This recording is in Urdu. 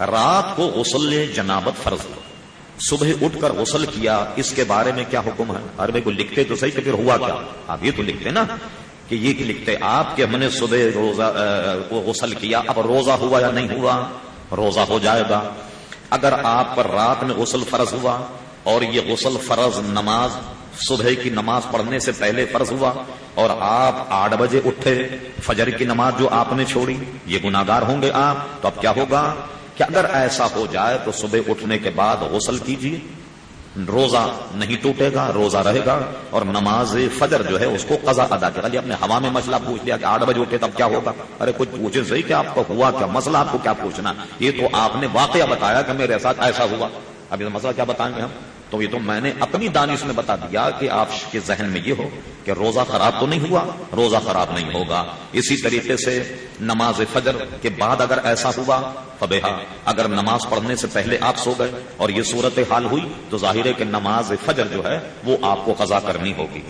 رات کو غسل جنابت فرض ہو۔ صبح اٹھ کر غسل کیا، اس کے بارے میں کیا حکم ہے؟ ارے کو لکھتے تو صحیح کہ پھر ہوا کیا؟ آپ یہ تو لکھتے نا کہ یہ لکھتے، آپ کہ ہم نے صبح روزہ غسل کیا، اب روزہ ہوا یا نہیں ہوا؟ روزہ ہو جائے گا۔ اگر آپ پر رات میں غسل فرض ہوا اور یہ غسل فرض نماز، صبح کی نماز پڑھنے سے پہلے فرض ہوا اور آپ آٹھ بجے اٹھے، فجر کی نماز جو آپ نے چھوڑی، یہ گناگار ہوں گے آپ، تو اب کیا ہوگا؟ کہ اگر ایسا ہو جائے تو صبح اٹھنے کے بعد غسل کیجیے روزہ نہیں ٹوٹے گا، روزہ رہے گا اور نماز فجر جو ہے اس کو قضا ادا کرا لیا اپنے ہوا میں مسئلہ پوچھ لیا کہ آٹھ بجے اٹھے تب کیا ہوگا؟ ارے کچھ پوچھے صحیح کہ آپ کو ہوا کیا؟ مسئلہ آپ کو کیا پوچھنا؟ یہ تو آپ نے واقعہ بتایا کہ میرے ساتھ ایسا ہوا۔ اب یہ مسئلہ کیا بتائیں گے ہم؟ تو یہ تو میں نے اپنی دانش میں بتا دیا کہ آپ کے ذہن میں یہ ہو کہ روزہ خراب تو نہیں ہوا، روزہ خراب نہیں ہوگا۔ اسی طریقے سے نماز فجر کے بعد اگر ایسا ہوا فبیہ اگر نماز پڑھنے سے پہلے آپ سو گئے اور یہ صورت حال ہوئی، تو ظاہر ہے کہ نماز فجر جو ہے وہ آپ کو قضا کرنی ہوگی۔